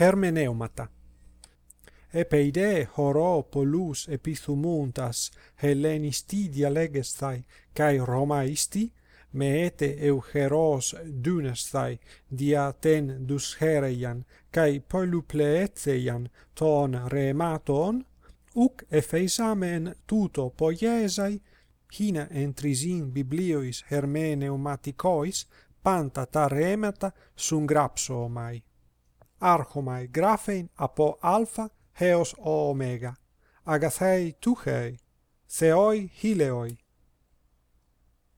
hermeneumata. Epeide horo polus epithumuntas hellenisti dialegestai kai romaisti meete euheros dunestai dia ten duschereian kai polupleetheian ton rematon uc ephesamen tuto poiesai hina entrisin bibliois hermeneumaticois panta ta remata sun grapso omai archomai graphein apo alpha heos o omega. Agathei tuchei, seoi hileoi,